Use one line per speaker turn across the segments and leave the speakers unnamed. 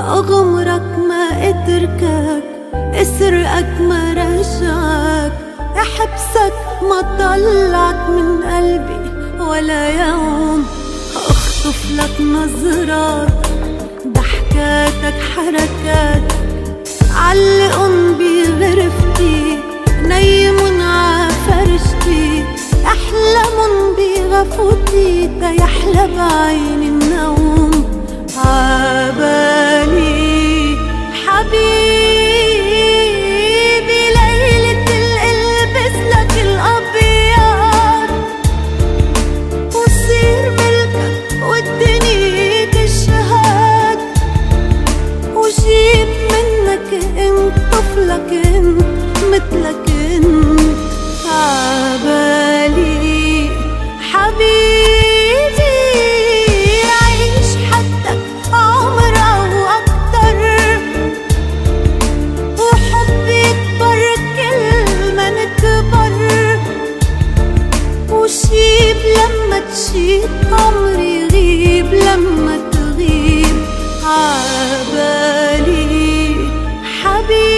أغمرك ما أتركك أسرقك ما رجعك أحبسك ما طلعك من قلبي ولا يوم. أخطف لك نظرات ضحكاتك حركاتك علقن بغرفتي نيمن عفرشتي أحلمن بغفوتي تيحلى بعين النوم. عبالي تشيب عمري يغيب لما تغيب. عبالي حبيبي.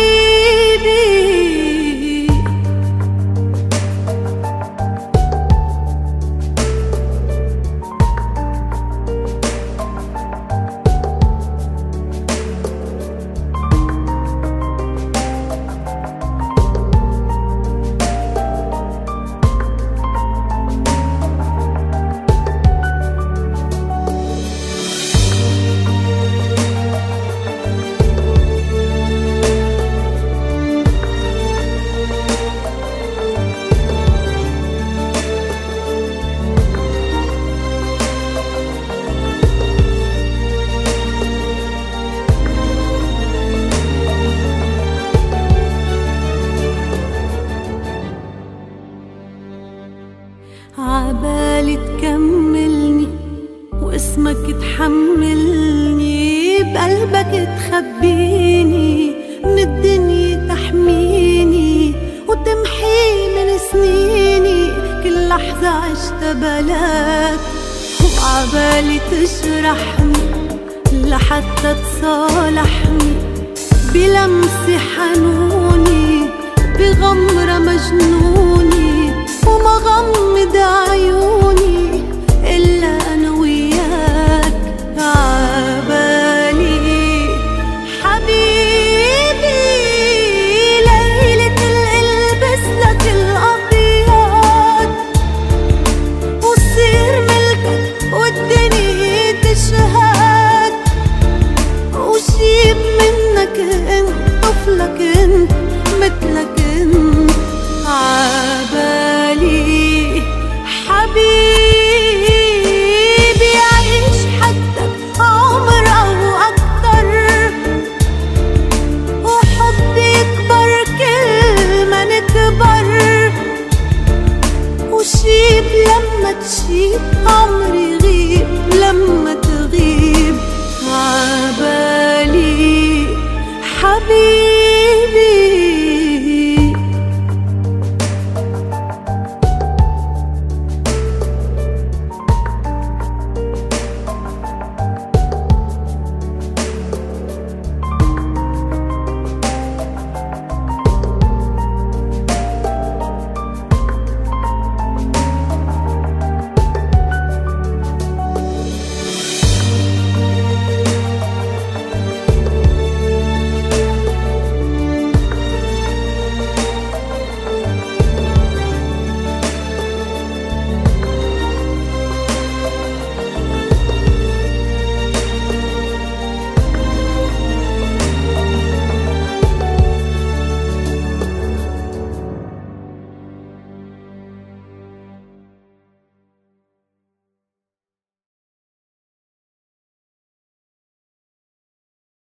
عبالي تكملني واسمك تحملني بقلبك تخبيني من الدنيا تحميني وتمحي من سنيني كل لحظة عشت بلاك وعبالي تجرحني لحتى تصالحني بلمسة حنوني بغمرة مجنوني. وما غمض تغيب حبيبي.